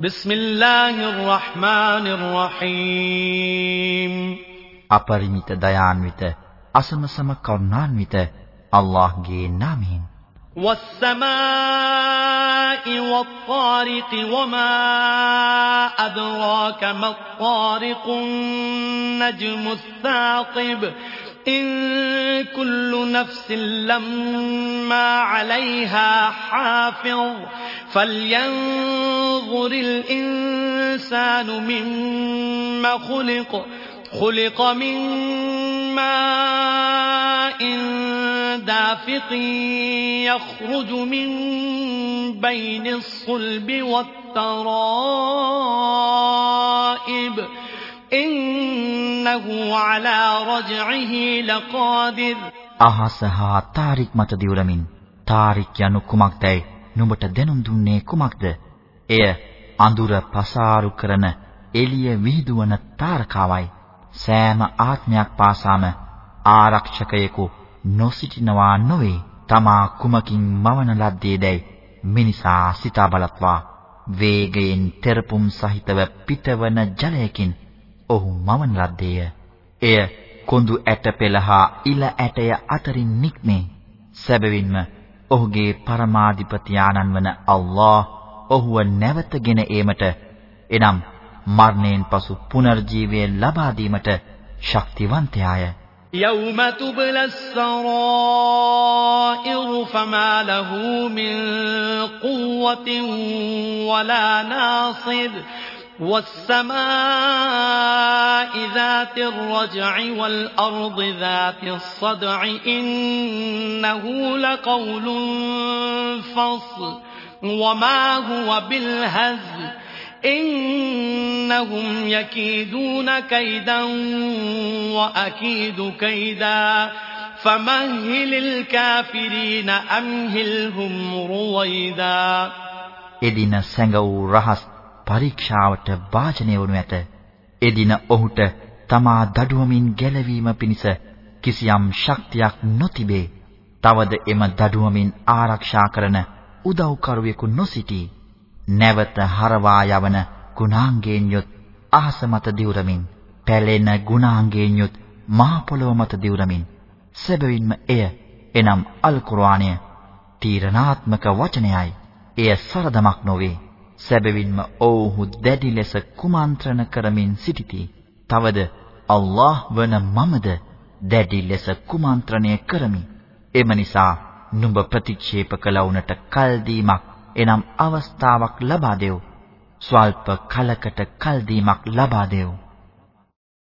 بسم الله الرحمن الرحيم අපරිමිත දයාන්විත අසමසම කරුණාන්විත අල්ලාහ්ගේ නාමයෙන් والسماء والطارق وما أدراك ما الطارق النجم الثاقب إن كل نفس لما عليها حافظ فلينظر الإنسان مما خلق خلق من ماء دافق يخرج من بين الصلب والترائب إنه على رجعه لقادر අහස හා තාරික් මත දිවුරමින් තාරික් යනු කුමක්දයි නුඹට දැනුම් දුන්නේ කුමක්ද? එය අඳුර පසාරු කරන එළිය විහිදුවන තාරකාවයි. සෑම ආත්මයක් පාසාම ආරක්ෂකයෙකු නොසිටිනවා නොවේ. තමා කුමකින් මවන ලද්දේදයි මිනිසා සිතා බලත්වා. වේගයෙන් තෙරපුම් සහිතව පිටවන ජලයකින් ඔහු මවන ලද්දේය. එය කොඳු ඇට පෙළ හා ඉල ඇටය අතරින් නික්මේ. සැබවින්ම ඔහුගේ පරමාධිපති ආනන් වන අල්ලාහ් ඔහුව නැවතගෙන ඒමට එනම් මරණයෙන් පසු පුනර්ජීවය ලබා දීමට ශක්තිවන්තයාය. يوم تبلى السرائر فما له من قوة ولا ناصر والسماء ذات الرجع والأرض ذات الصدع إنه لقول فصل وما هو بالهزل إنهم يكيدون كيدا وأكيد كيدا فمهل الكافرين أمهلهم رويدا එදින සැඟ වූ රහස් පරීක්ෂාවට වාජනය වනු ඇත. එදින ඔහුට තමා දඩුවමින් ගැලවීම පිණිස කිසියම් ශක්තියක් නොතිබේ. තවද එම දඩුවමින් ආරක්ෂා කරන උදව්කරුවෙකු නොසිටී. නැවත හරවා යවන ගුණාංගයෙන් යුත් අහස මත දිවුරමින් පැලෙන ගුණාංගයෙන් යුත් මහ පොළොව මත දිවුරමින් සැබවින්ම එය එනම් අල් කුර්ආනය තීරණාත්මක වචනයයි. එය සරදමක් නොවේ. සැබවින්ම ඔව්හු දැඩි ලෙස කුමන්ත්‍රණ කරමින් සිටිති. තවද අල්ලාහ් වන මමද දැඩි ලෙස කුමන්ත්‍රණය කරමි. එම නිසා නුඹ ප්‍රතික්ෂේප කළ උනට කල් දීමක් එනම් අවස්ථාවක් ලබා දෙව්. ස්වල්ප කලකට කල් දීමක් ලබා දෙව්.